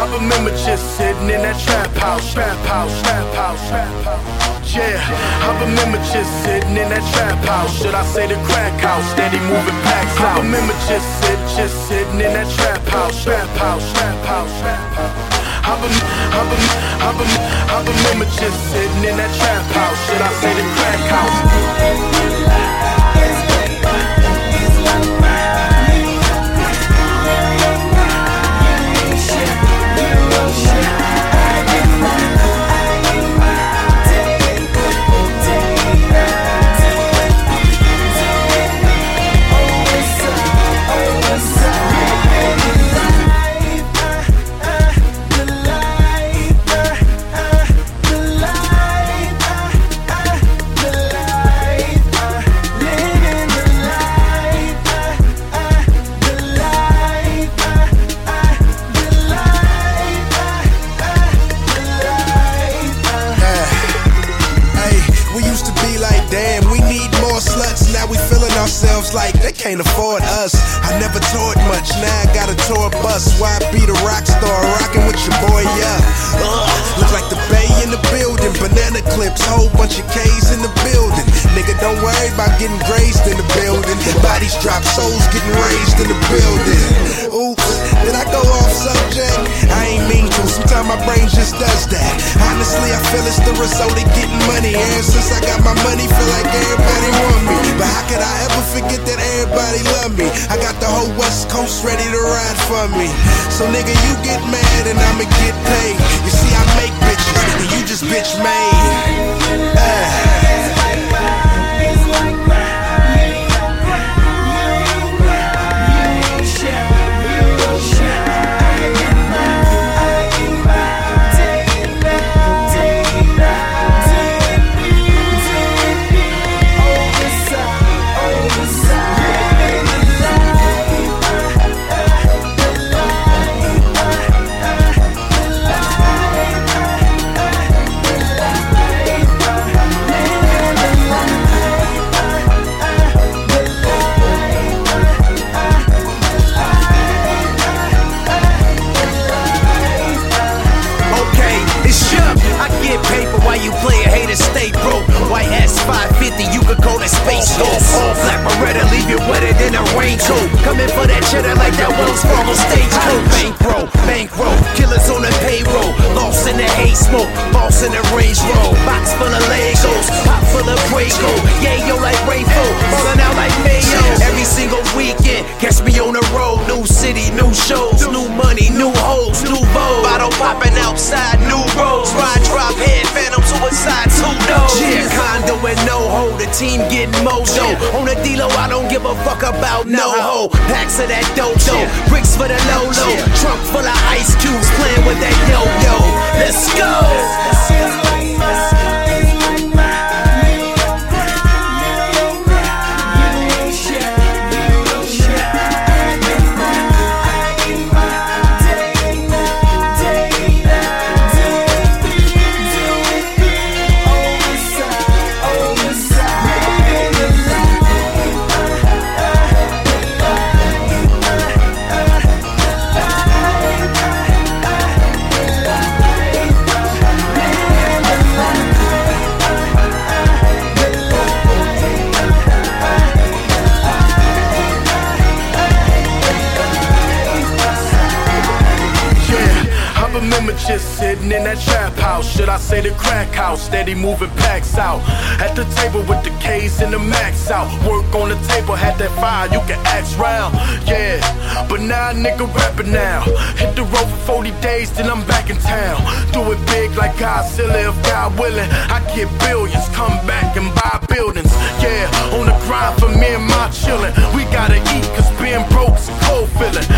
I remember just sitting in that trap house, trap house, trap house, trap house. Yeah, I remember just sitting in that trap house. Should I say the crack house? Steady moving packs out. I remember just sit, just sitting in that trap house, trap house, trap house, trap house. I, rem- I, rem- I, rem- I remember just sitting in that trap house. Should I say the crack house? Ourselves like they can't afford us. I never toured much, now I got a tour bus. Why be the rock star rocking with your boy, yeah? Ugh, look like the bay in the building, banana clips, whole bunch of K's in the building. Nigga, don't worry about getting grazed in the building. Bodies drop, souls getting raised in the building. Oops, did I go off subject? I ain't mean to, sometimes my brain just does that. Honestly, I feel it's the result of getting money. And since I got my money, feel like everybody want me. But how could I ever forget that everybody love me? I got the whole West Coast ready to ride for me. So nigga, you get mad play a stay broke. White S550, you could call it space ghost. All black Beretta, leave you wetter than a raincoat. Coming for that cheddar like that Wells Fargo stagecoach. Bankroll, bankroll, killers on the payroll. Lost in the hate smoke, boss in the range roll. Box full of Legos, pop full of Quaco. Yeah, yo, like rainfall, falling out like Mayo. Every single weekend, catch me on the road. New city, new shows, new money, new hoes, new vogue. Bottle popping outside, new roads. Team getting mojo. On the D-Lo, I don't give a fuck about no hoe. Packs of that dojo, bricks for the low-low. Trunk full of ice cubes, playing with that yo-yo. Let's go. Remember just sitting in that trap house. Should I say the crack house? Steady moving packs out. At the table with the K's and the max out. Work on the table, had that fire, you can ask round. Yeah, but now a nigga rapping now. Hit the road for 40 days, then I'm back in town. Do it big like Godzilla if God willing. I get billions, come back and buy buildings. Yeah, on the grind for me and my chillin'. We gotta eat, cause being broke's a cold feeling.